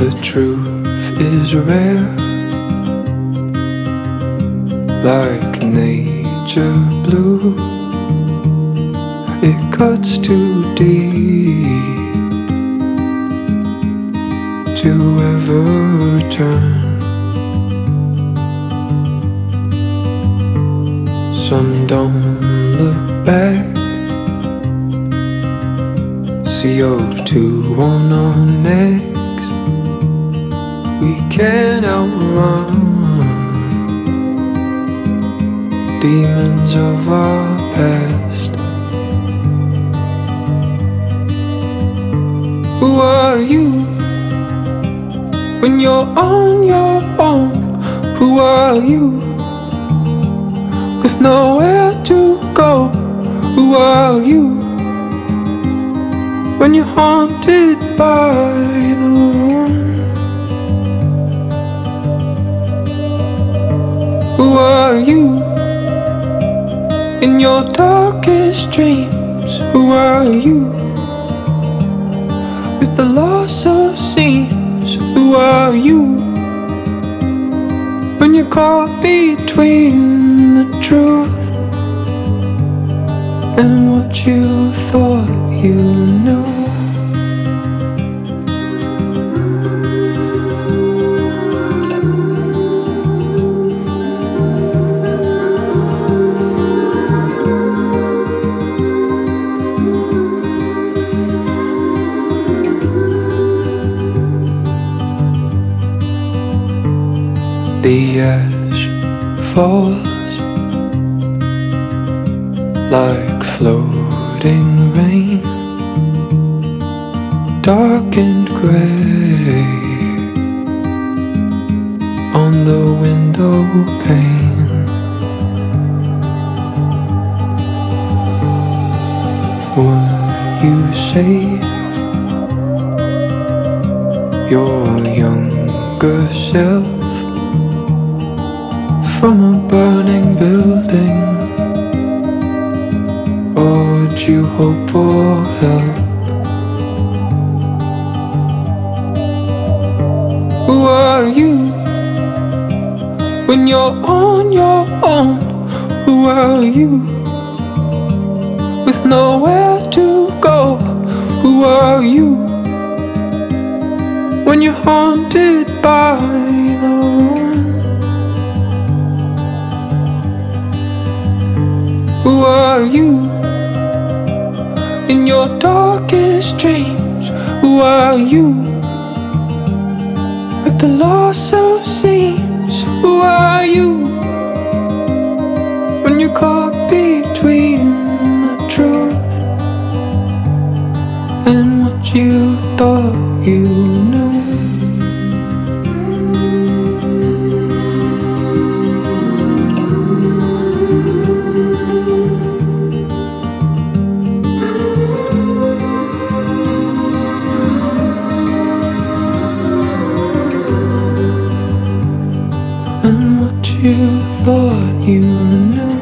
the truth is rare, like nature blue. It cuts too deep to ever return. Some don't look back. CO2 on our necks. We can't outrun demons of our past. Who are you when you're on your own? Who are you with nowhere to go? Who are you when you're haunted by the one? Who are you in your darkest dreams? Who are you with the loss of scenes? Who are you when you're caught between the truth and what you thought you knew? The ash falls like floating rain, dark and gray on the window pane. Would you save your younger self? From a burning building? Or would you hope for help? Who are you when you're on your own? Who are you with nowhere to go? Who are you when you're haunted by the you in your darkest dreams? Who are you with the loss of scenes? Who are you when you're caught between the truth and what you thought you you know.